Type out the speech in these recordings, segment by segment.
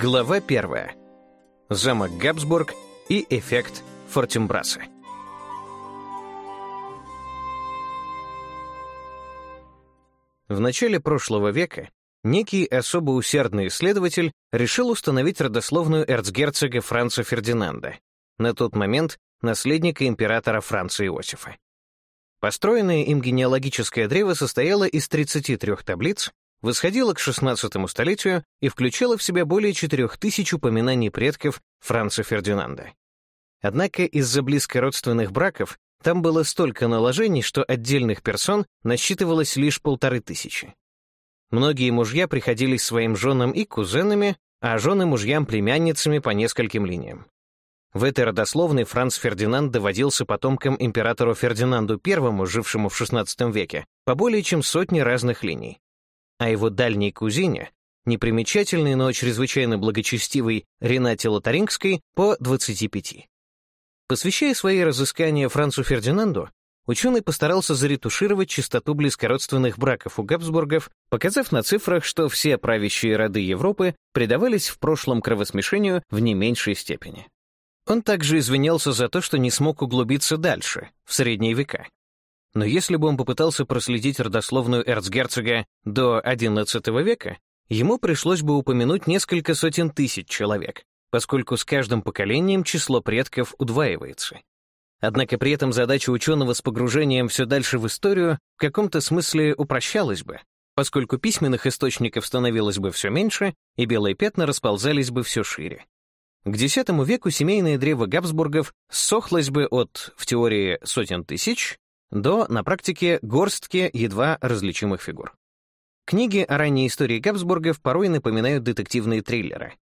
Глава 1. Замок Габсбург и эффект Фортимбраса. В начале прошлого века некий особо усердный исследователь решил установить родословную эрцгерцога Франца Фердинанда, на тот момент наследника императора Франца Иосифа. Построенное им генеалогическое древо состояло из 33 таблиц, восходила к XVI столетию и включала в себя более 4000 упоминаний предков Франца Фердинанда. Однако из-за близкородственных браков там было столько наложений, что отдельных персон насчитывалось лишь полторы тысячи. Многие мужья приходились своим женам и кузенами, а жены мужьям племянницами по нескольким линиям. В этой родословной Франц Фердинанд доводился потомкам императору Фердинанду I, жившему в XVI веке, по более чем сотне разных линий а его дальней кузине, непримечательной, но чрезвычайно благочестивой Ренате Лотарингской, по 25. Посвящая свои разыскания Францу Фердинанду, ученый постарался заретушировать частоту близкородственных браков у Габсбургов, показав на цифрах, что все правящие роды Европы предавались в прошлом кровосмешению в не меньшей степени. Он также извинялся за то, что не смог углубиться дальше, в средние века, но если бы он попытался проследить родословную эрцгерцога до XI века, ему пришлось бы упомянуть несколько сотен тысяч человек, поскольку с каждым поколением число предков удваивается. Однако при этом задача ученого с погружением все дальше в историю в каком-то смысле упрощалась бы, поскольку письменных источников становилось бы все меньше, и белые пятна расползались бы все шире. К X веку семейное древо Габсбургов сохлось бы от, в теории, сотен тысяч до, на практике, горстки едва различимых фигур. Книги о ранней истории Габсбургов порой напоминают детективные триллеры.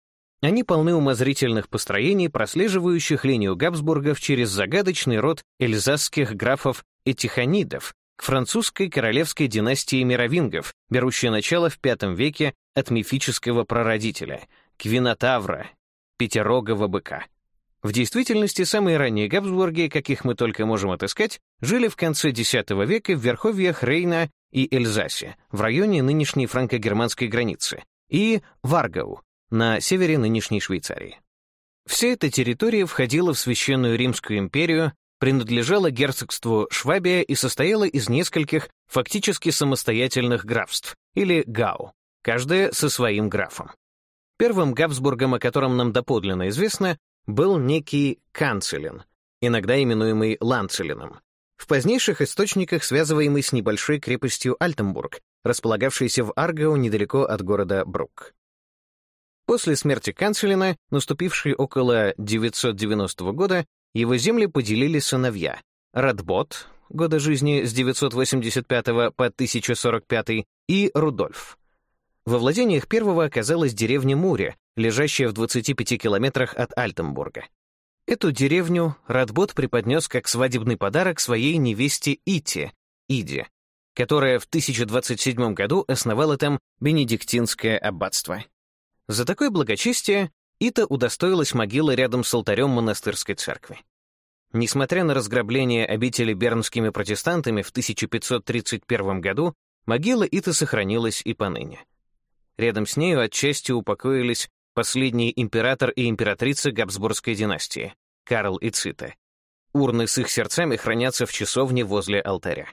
Они полны умозрительных построений, прослеживающих линию Габсбургов через загадочный род эльзасских графов и тихонидов, к французской королевской династии мировингов, берущей начало в V веке от мифического прародителя — Квинотавра, пятирогого быка. В действительности, самые ранние Габсбурги, каких мы только можем отыскать, жили в конце X века в верховьях Рейна и Эльзасе, в районе нынешней франко-германской границы, и Варгау, на севере нынешней Швейцарии. Вся эта территория входила в Священную Римскую империю, принадлежала герцогству Швабия и состояла из нескольких фактически самостоятельных графств, или гау, каждая со своим графом. Первым Габсбургом, о котором нам доподлинно известно, был некий Канцелин, иногда именуемый Ланцелином, в позднейших источниках связываемый с небольшой крепостью Альтенбург, располагавшейся в Аргау недалеко от города Брук. После смерти Канцелина, наступившей около 990 года, его земли поделили сыновья Радбот, года жизни с 985 по 1045, и Рудольф. Во владениях первого оказалась деревня Муре, лежащая в 25 километрах от Альтенбурга. Эту деревню Радбот преподнес как свадебный подарок своей невесте Ите Иде, которая в 1027 году основала там Бенедиктинское аббатство. За такое благочестие Ита удостоилась могилы рядом с алтарем монастырской церкви. Несмотря на разграбление обители бернскими протестантами в 1531 году, могила Ита сохранилась и поныне. Рядом с нею отчасти упокоились последний император и императрица Габсбургской династии, Карл и Цита. Урны с их сердцами хранятся в часовне возле алтаря.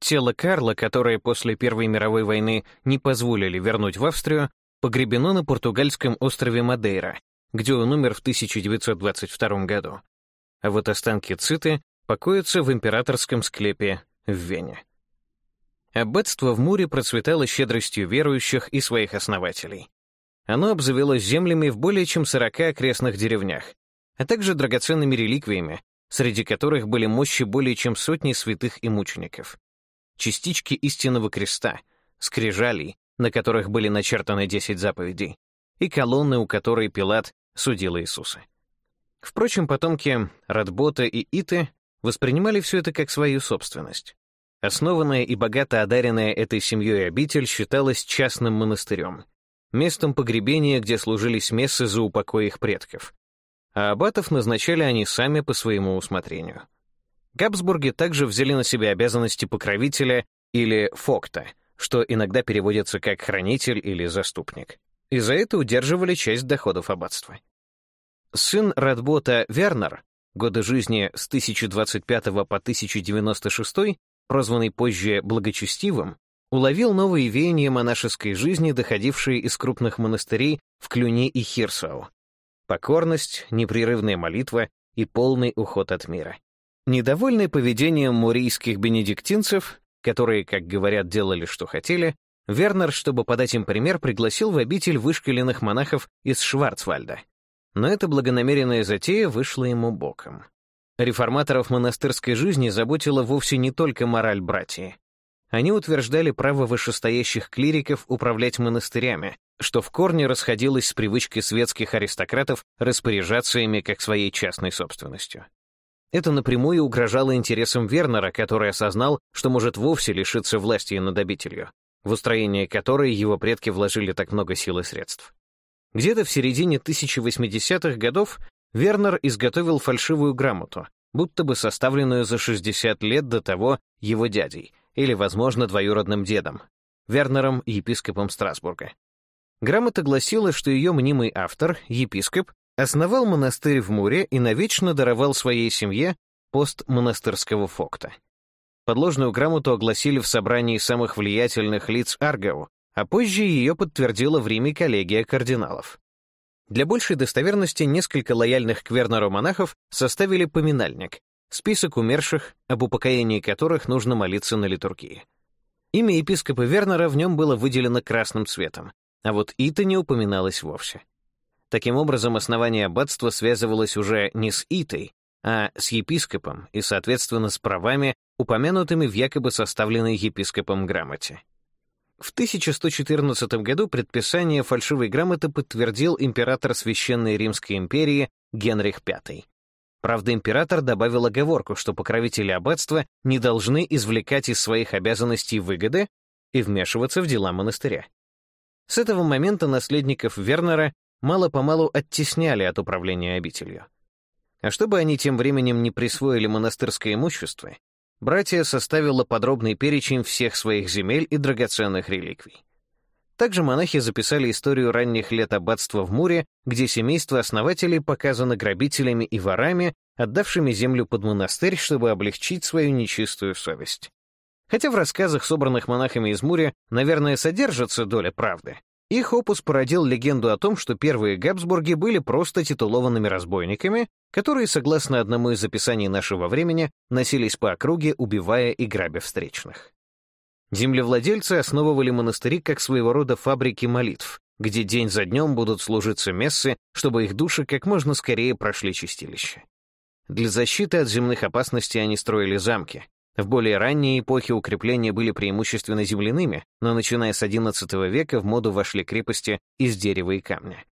Тело Карла, которое после Первой мировой войны не позволили вернуть в Австрию, погребено на португальском острове Мадейра, где он умер в 1922 году. А вот останки Циты покоятся в императорском склепе в Вене. Аббатство в Муре процветало щедростью верующих и своих основателей. Оно обзавелось землями в более чем 40 окрестных деревнях, а также драгоценными реликвиями, среди которых были мощи более чем сотни святых и мучеников. Частички истинного креста, скрижалей, на которых были начертаны десять заповедей, и колонны, у которой Пилат судил Иисуса. Впрочем, потомки Радбота и Иты воспринимали все это как свою собственность. Основанная и богато одаренная этой семьей обитель считалась частным монастырем, местом погребения, где служились мессы за упокой их предков. А аббатов назначали они сами по своему усмотрению. Габсбурги также взяли на себя обязанности покровителя или фокта, что иногда переводится как «хранитель» или «заступник». И за это удерживали часть доходов аббатства. Сын Радбота Вернер, годы жизни с 1025 по 1096, прозванный позже благочестивым, уловил новые веяния монашеской жизни, доходившие из крупных монастырей в Клюне и Хирсоу. Покорность, непрерывная молитва и полный уход от мира. Недовольный поведением мурийских бенедиктинцев, которые, как говорят, делали, что хотели, Вернер, чтобы подать им пример, пригласил в обитель вышкаленных монахов из Шварцвальда. Но эта благонамеренная затея вышла ему боком. Реформаторов монастырской жизни заботила вовсе не только мораль братья. Они утверждали право вышестоящих клириков управлять монастырями, что в корне расходилось с привычкой светских аристократов распоряжаться ими как своей частной собственностью. Это напрямую угрожало интересам Вернера, который осознал, что может вовсе лишиться власти над обителью, в устроение которой его предки вложили так много сил и средств. Где-то в середине 1080-х годов Вернер изготовил фальшивую грамоту, будто бы составленную за 60 лет до того его дядей, или, возможно, двоюродным дедом, Вернером, епископом Страсбурга. Грамота гласила, что ее мнимый автор, епископ, основал монастырь в Муре и навечно даровал своей семье пост монастырского фокта. Подложную грамоту огласили в собрании самых влиятельных лиц Аргау, а позже ее подтвердила в Риме коллегия кардиналов. Для большей достоверности несколько лояльных к Вернеру монахов составили поминальник, список умерших, об упокоении которых нужно молиться на литургии. Имя епископа Вернера в нем было выделено красным цветом, а вот Ита не упоминалось вовсе. Таким образом, основание аббатства связывалось уже не с Итой, а с епископом и, соответственно, с правами, упомянутыми в якобы составленной епископом грамоте. В 1114 году предписание фальшивой грамоты подтвердил император Священной Римской империи Генрих V. Правда, император добавил оговорку, что покровители аббатства не должны извлекать из своих обязанностей выгоды и вмешиваться в дела монастыря. С этого момента наследников Вернера мало-помалу оттесняли от управления обителью. А чтобы они тем временем не присвоили монастырское имущество, братья составила подробный перечень всех своих земель и драгоценных реликвий. Также монахи записали историю ранних лет аббатства в Муре, где семейство основателей показано грабителями и ворами, отдавшими землю под монастырь, чтобы облегчить свою нечистую совесть. Хотя в рассказах, собранных монахами из Муря, наверное, содержится доля правды, их опус породил легенду о том, что первые Габсбурги были просто титулованными разбойниками, которые, согласно одному из описаний нашего времени, носились по округе, убивая и грабя встречных. Землевладельцы основывали монастыри как своего рода фабрики молитв, где день за днем будут служиться мессы, чтобы их души как можно скорее прошли чистилище. Для защиты от земных опасностей они строили замки. В более ранние эпохи укрепления были преимущественно земляными, но начиная с XI века в моду вошли крепости из дерева и камня.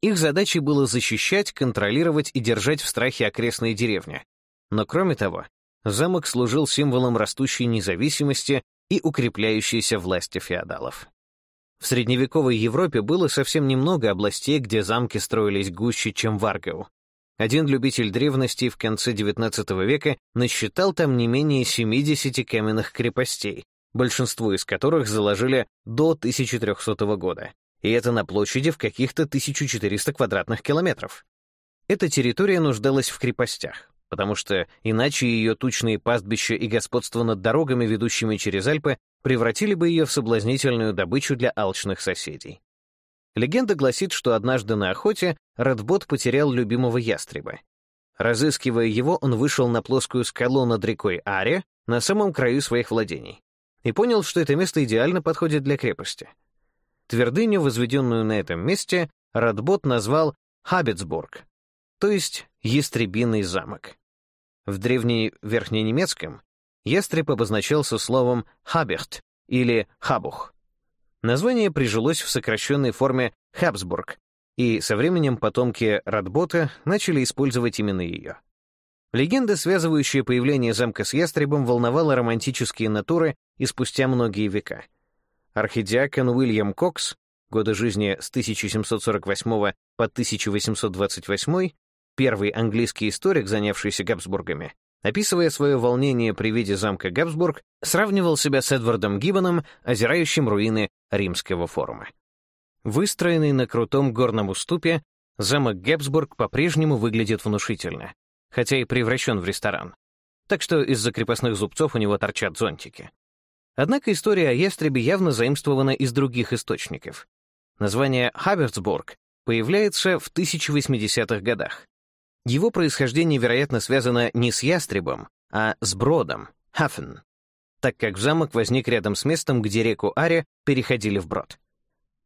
Их задачей было защищать, контролировать и держать в страхе окрестные деревни. Но кроме того, замок служил символом растущей независимости и укрепляющейся власти феодалов. В средневековой Европе было совсем немного областей, где замки строились гуще, чем в Аргау. Один любитель древности в конце XIX века насчитал там не менее 70 каменных крепостей, большинство из которых заложили до 1300 года, и это на площади в каких-то 1400 квадратных километров. Эта территория нуждалась в крепостях потому что иначе ее тучные пастбища и господство над дорогами, ведущими через Альпы, превратили бы ее в соблазнительную добычу для алчных соседей. Легенда гласит, что однажды на охоте Радбот потерял любимого ястреба. Разыскивая его, он вышел на плоскую скалу над рекой Аре, на самом краю своих владений, и понял, что это место идеально подходит для крепости. Твердыню, возведенную на этом месте, Радбот назвал Хабетсбург, то есть «Ястребиный замок». В древней древневерхненемецком ястреб обозначался словом «хабехт» или «хабух». Название прижилось в сокращенной форме «Хабсбург», и со временем потомки Радбота начали использовать именно ее. Легенда, связывающая появление замка с ястребом, волновала романтические натуры и спустя многие века. Архидиакон Уильям Кокс, годы жизни с 1748 по 1828, первый английский историк, занявшийся Габсбургами, описывая свое волнение при виде замка Габсбург, сравнивал себя с Эдвардом Гиббоном, озирающим руины Римского форума. Выстроенный на крутом горном уступе, замок Габсбург по-прежнему выглядит внушительно, хотя и превращен в ресторан. Так что из-за крепостных зубцов у него торчат зонтики. Однако история о ястребе явно заимствована из других источников. Название «Хабертсбург» появляется в 1080-х годах, его происхождение, вероятно, связано не с ястребом, а с бродом, хафен, так как замок возник рядом с местом, где реку Аре переходили вброд.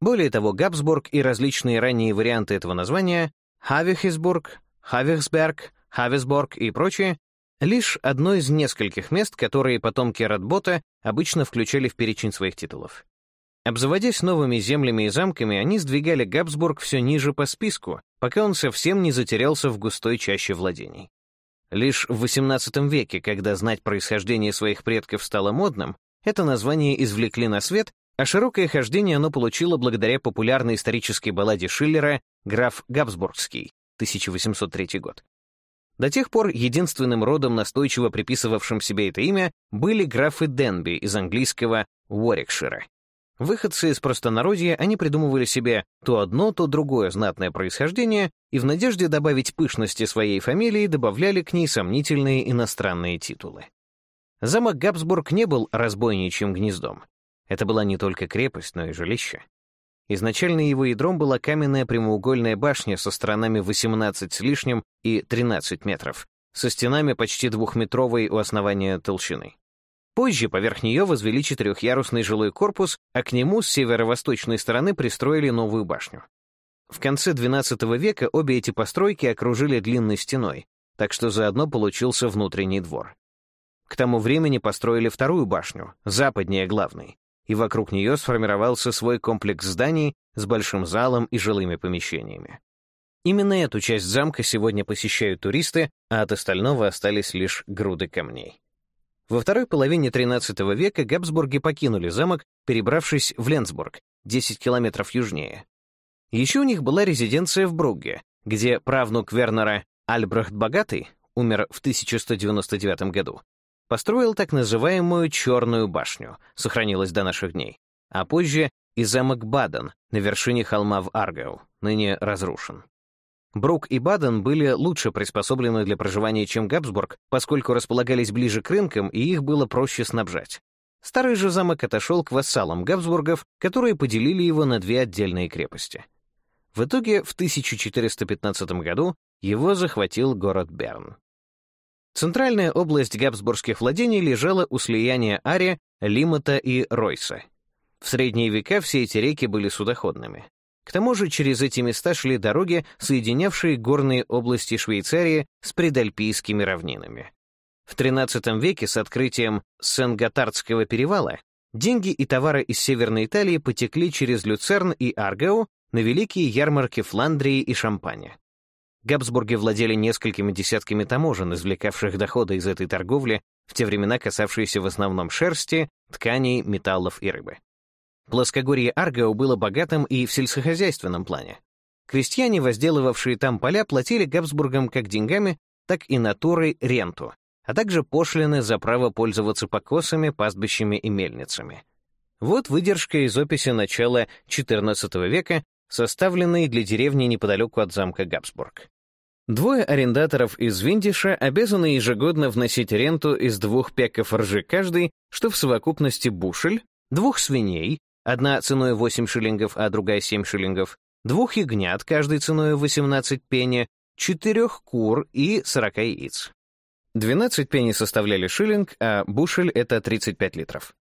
Более того, Габсбург и различные ранние варианты этого названия — Хавихисбург, Хавихсберг, Хависборг и прочие, — лишь одно из нескольких мест, которые потомки Радбота обычно включали в перечень своих титулов. Обзаводясь новыми землями и замками, они сдвигали Габсбург все ниже по списку, пока он совсем не затерялся в густой чаще владений. Лишь в XVIII веке, когда знать происхождение своих предков стало модным, это название извлекли на свет, а широкое хождение оно получило благодаря популярной исторической балладе Шиллера «Граф Габсбургский» 1803 год. До тех пор единственным родом, настойчиво приписывавшим себе это имя, были графы Денби из английского Уорикшира. Выходцы из простонародья, они придумывали себе то одно, то другое знатное происхождение и в надежде добавить пышности своей фамилии добавляли к ней сомнительные иностранные титулы. Замок Габсбург не был разбойничьим гнездом. Это была не только крепость, но и жилище. Изначально его ядром была каменная прямоугольная башня со сторонами 18 с лишним и 13 метров, со стенами почти двухметровой у основания толщины. Позже поверх нее возвели четырехъярусный жилой корпус, а к нему с северо-восточной стороны пристроили новую башню. В конце XII века обе эти постройки окружили длинной стеной, так что заодно получился внутренний двор. К тому времени построили вторую башню, западнее главной, и вокруг нее сформировался свой комплекс зданий с большим залом и жилыми помещениями. Именно эту часть замка сегодня посещают туристы, а от остального остались лишь груды камней. Во второй половине XIII века Габсбурги покинули замок, перебравшись в Ленцбург, 10 километров южнее. Еще у них была резиденция в Бругге, где правнук Вернера Альбрехт Богатый, умер в 1199 году, построил так называемую «Черную башню», сохранилась до наших дней, а позже и замок Баден на вершине холма в Аргау, ныне разрушен. Брук и Баден были лучше приспособлены для проживания, чем Габсбург, поскольку располагались ближе к рынкам, и их было проще снабжать. Старый же замок отошел к вассалам Габсбургов, которые поделили его на две отдельные крепости. В итоге в 1415 году его захватил город Берн. Центральная область габсбургских владений лежала у слияния Ари, Лимата и Ройса. В средние века все эти реки были судоходными. К тому же через эти места шли дороги, соединявшие горные области Швейцарии с предальпийскими равнинами. В XIII веке с открытием Сен-Готардского перевала деньги и товары из Северной Италии потекли через Люцерн и Аргау на великие ярмарки Фландрии и Шампани. Габсбурги владели несколькими десятками таможен, извлекавших доходы из этой торговли, в те времена касавшиеся в основном шерсти, тканей, металлов и рыбы. Плоскогорье Аргау было богатым и в сельскохозяйственном плане. Крестьяне, возделывавшие там поля, платили Габсбургам как деньгами, так и натурой ренту, а также пошлины за право пользоваться покосами, пастбищами и мельницами. Вот выдержка из описи начала XIV века, составленной для деревни неподалеку от замка Габсбург. Двое арендаторов из Виндиша обязаны ежегодно вносить ренту из двух пеков ржи каждый, что в совокупности бушель, двух свиней, одна ценой 8 шиллингов, а другая 7 шиллингов, двух ягнят, каждой ценой 18 пенни, четырех кур и 40 яиц. 12 пенни составляли шиллинг, а бушель — это 35 литров.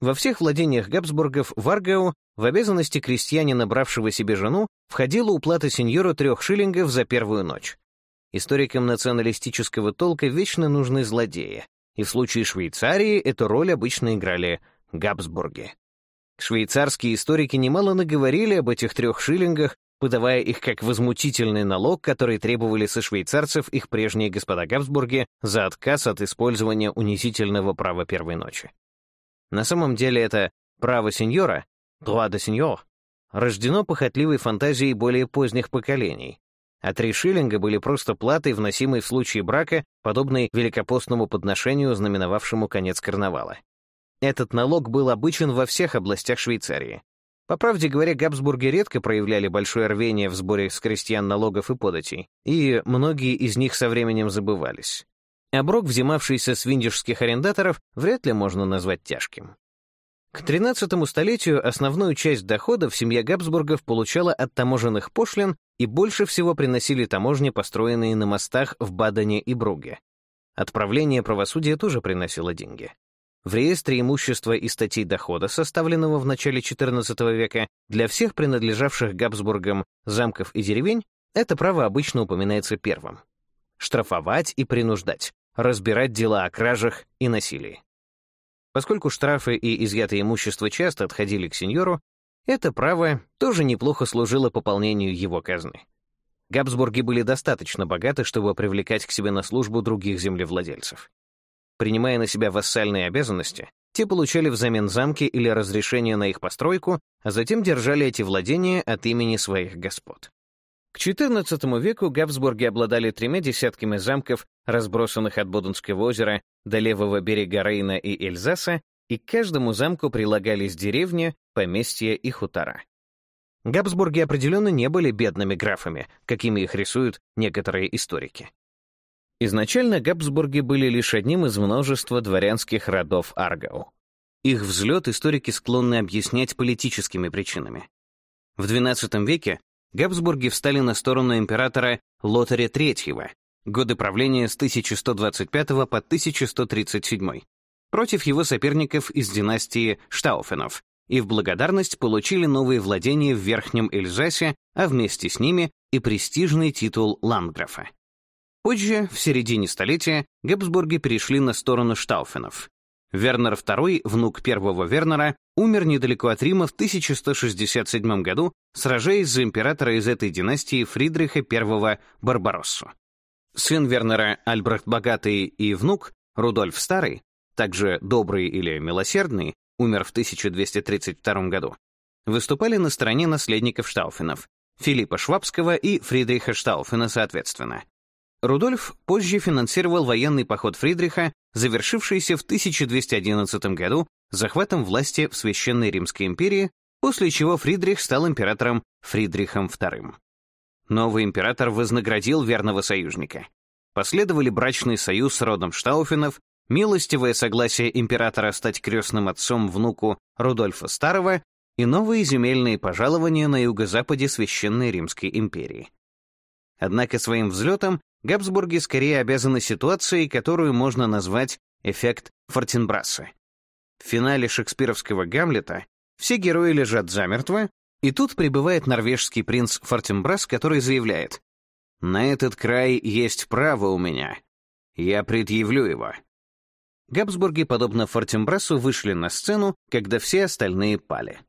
Во всех владениях Габсбургов в Аргау в обязанности крестьянина, бравшего себе жену, входила уплата сеньору трех шиллингов за первую ночь. Историкам националистического толка вечно нужны злодеи, и в случае Швейцарии эту роль обычно играли Габсбурги. Швейцарские историки немало наговорили об этих трех шиллингах, подавая их как возмутительный налог, который требовали со швейцарцев их прежние господа Габсбурги за отказ от использования унизительного права первой ночи. На самом деле это «право сеньора» «droit de senior» рождено похотливой фантазией более поздних поколений, а три шиллинга были просто платой, вносимой в случае брака, подобной великопостному подношению, знаменовавшему конец карнавала. Этот налог был обычен во всех областях Швейцарии. По правде говоря, Габсбурги редко проявляли большое рвение в сборе с крестьян налогов и податей, и многие из них со временем забывались. Оброк, взимавшийся с виндежских арендаторов, вряд ли можно назвать тяжким. К XIII столетию основную часть доходов семья Габсбургов получала от таможенных пошлин и больше всего приносили таможни, построенные на мостах в Бадене и Бруге. Отправление правосудия тоже приносило деньги. В реестре имущества и статей дохода, составленного в начале XIV века для всех принадлежавших Габсбургам замков и деревень, это право обычно упоминается первым. Штрафовать и принуждать, разбирать дела о кражах и насилии. Поскольку штрафы и изъятое имущество часто отходили к сеньору, это право тоже неплохо служило пополнению его казны. Габсбурги были достаточно богаты, чтобы привлекать к себе на службу других землевладельцев. Принимая на себя вассальные обязанности, те получали взамен замки или разрешение на их постройку, а затем держали эти владения от имени своих господ. К XIV веку Габсбурги обладали тремя десятками замков, разбросанных от Боденского озера до левого берега Рейна и Эльзаса, и к каждому замку прилагались деревни, поместья и хутора. Габсбурги определенно не были бедными графами, какими их рисуют некоторые историки. Изначально Габсбурги были лишь одним из множества дворянских родов Аргау. Их взлет историки склонны объяснять политическими причинами. В XII веке Габсбурги встали на сторону императора Лотаря III, годы правления с 1125 по 1137, против его соперников из династии Штауфенов, и в благодарность получили новые владения в Верхнем Эльзасе, а вместе с ними и престижный титул ландграфа. Позже, в середине столетия, Габсбурги перешли на сторону Штауфенов. Вернер II, внук первого Вернера, умер недалеко от Рима в 1167 году, сражаясь за императора из этой династии Фридриха I Барбароссу. Сын Вернера Альбрехт Богатый и внук Рудольф Старый, также добрый или милосердный, умер в 1232 году, выступали на стороне наследников Штауфенов, Филиппа Швабского и Фридриха Штауфена соответственно. Рудольф позже финансировал военный поход Фридриха, завершившийся в 1211 году захватом власти в Священной Римской империи, после чего Фридрих стал императором Фридрихом II. Новый император вознаградил верного союзника. Последовали брачный союз с родом Штауфенов, милостивое согласие императора стать крестным отцом внуку Рудольфа Старого и новые земельные пожалования на юго-западе Священной Римской империи. Однако своим взлетом Габсбурги скорее обязаны ситуацией, которую можно назвать эффект Фортенбрасса. В финале шекспировского «Гамлета» все герои лежат замертво, и тут прибывает норвежский принц Фортенбрас, который заявляет «На этот край есть право у меня. Я предъявлю его». Габсбурги, подобно Фортенбрасу, вышли на сцену, когда все остальные пали.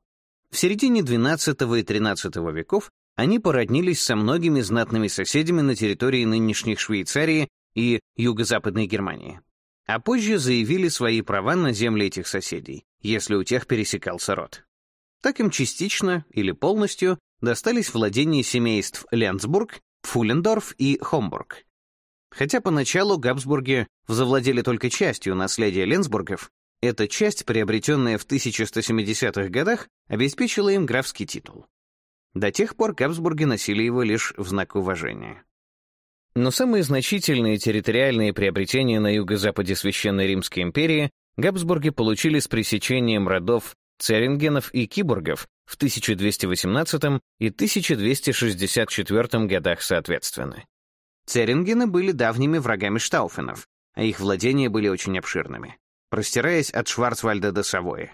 В середине XII и XIII веков они породнились со многими знатными соседями на территории нынешних Швейцарии и Юго-Западной Германии. А позже заявили свои права на земли этих соседей, если у тех пересекался род. Так им частично или полностью достались владения семейств Ленцбург, Фуллендорф и Хомбург. Хотя поначалу Габсбурги завладели только частью наследия Ленцбургов, эта часть, приобретенная в 1170-х годах, обеспечила им графский титул. До тех пор Кабсбурги носили его лишь в знак уважения. Но самые значительные территориальные приобретения на юго-западе Священной Римской империи Габсбурги получили с пресечением родов церингенов и киборгов в 1218 и 1264 годах соответственно. Церингены были давними врагами штауфенов, а их владения были очень обширными, простираясь от Шварцвальда до Савои.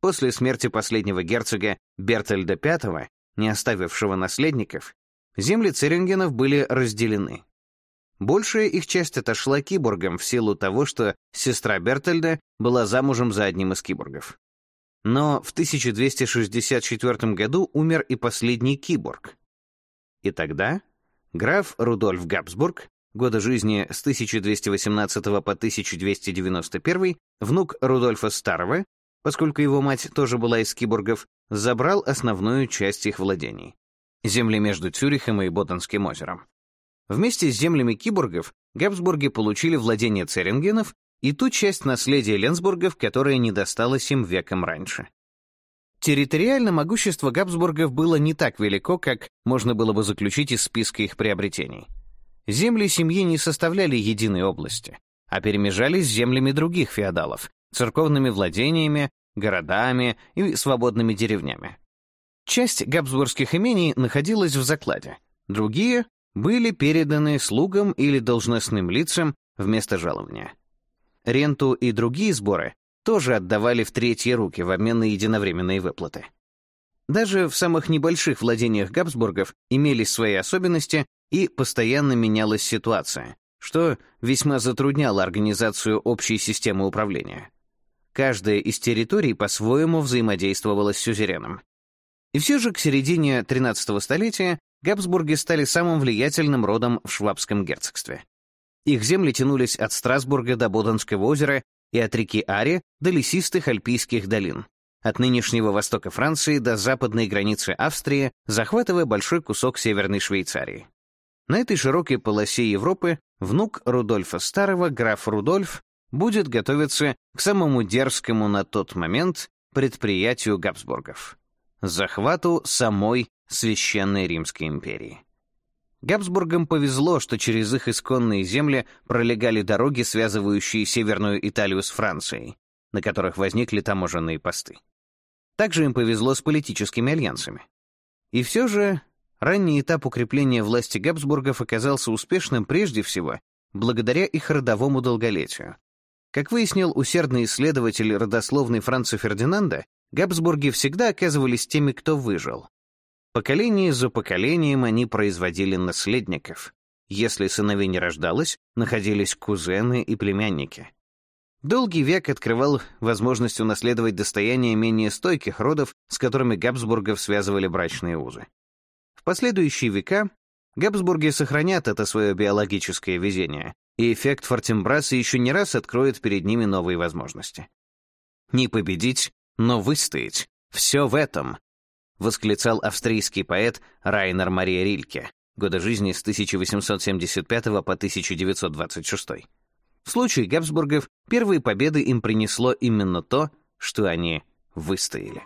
После смерти последнего герцога Бертельда V не оставившего наследников, земли Церингенов были разделены. Большая их часть отошла киборгам в силу того, что сестра Бертольда была замужем за одним из киборгов. Но в 1264 году умер и последний киборг. И тогда граф Рудольф Габсбург, годы жизни с 1218 по 1291, внук Рудольфа Старого, поскольку его мать тоже была из киборгов, забрал основную часть их владений — земли между Цюрихом и Боденским озером. Вместе с землями киборгов Габсбурги получили владение церингенов и ту часть наследия Ленсбургов, которая не досталась им веком раньше. Территориально могущество Габсбургов было не так велико, как можно было бы заключить из списка их приобретений. Земли семьи не составляли единой области, а перемежались с землями других феодалов, церковными владениями, городами и свободными деревнями. Часть габсбургских имений находилась в закладе, другие были переданы слугам или должностным лицам вместо жалования. Ренту и другие сборы тоже отдавали в третьи руки в обмен на единовременные выплаты. Даже в самых небольших владениях Габсбургов имелись свои особенности и постоянно менялась ситуация, что весьма затрудняло организацию общей системы управления. Каждая из территорий по-своему взаимодействовала с сюзереном. И все же к середине 13 столетия Габсбурги стали самым влиятельным родом в швабском герцогстве. Их земли тянулись от Страсбурга до Боденского озера и от реки Ари до лесистых альпийских долин, от нынешнего востока Франции до западной границы Австрии, захватывая большой кусок Северной Швейцарии. На этой широкой полосе Европы внук Рудольфа Старого, граф Рудольф, будет готовиться к самому дерзкому на тот момент предприятию Габсбургов — захвату самой Священной Римской империи. Габсбургам повезло, что через их исконные земли пролегали дороги, связывающие Северную Италию с Францией, на которых возникли таможенные посты. Также им повезло с политическими альянсами. И все же ранний этап укрепления власти Габсбургов оказался успешным прежде всего благодаря их родовому долголетию, как выяснил усердный исследователь родословной Франца Фердинанда, Габсбурги всегда оказывались теми, кто выжил. Поколение за поколением они производили наследников. Если сыновей не рождалось, находились кузены и племянники. Долгий век открывал возможность унаследовать достояние менее стойких родов, с которыми Габсбургов связывали брачные узы. В последующие века Габсбурги сохранят это свое биологическое везение, и эффект Фортимбраса еще не раз откроет перед ними новые возможности. «Не победить, но выстоять. Все в этом», — восклицал австрийский поэт Райнер Мария Рильке, годы жизни с 1875 по 1926. В случае Габсбургов первые победы им принесло именно то, что они выстояли.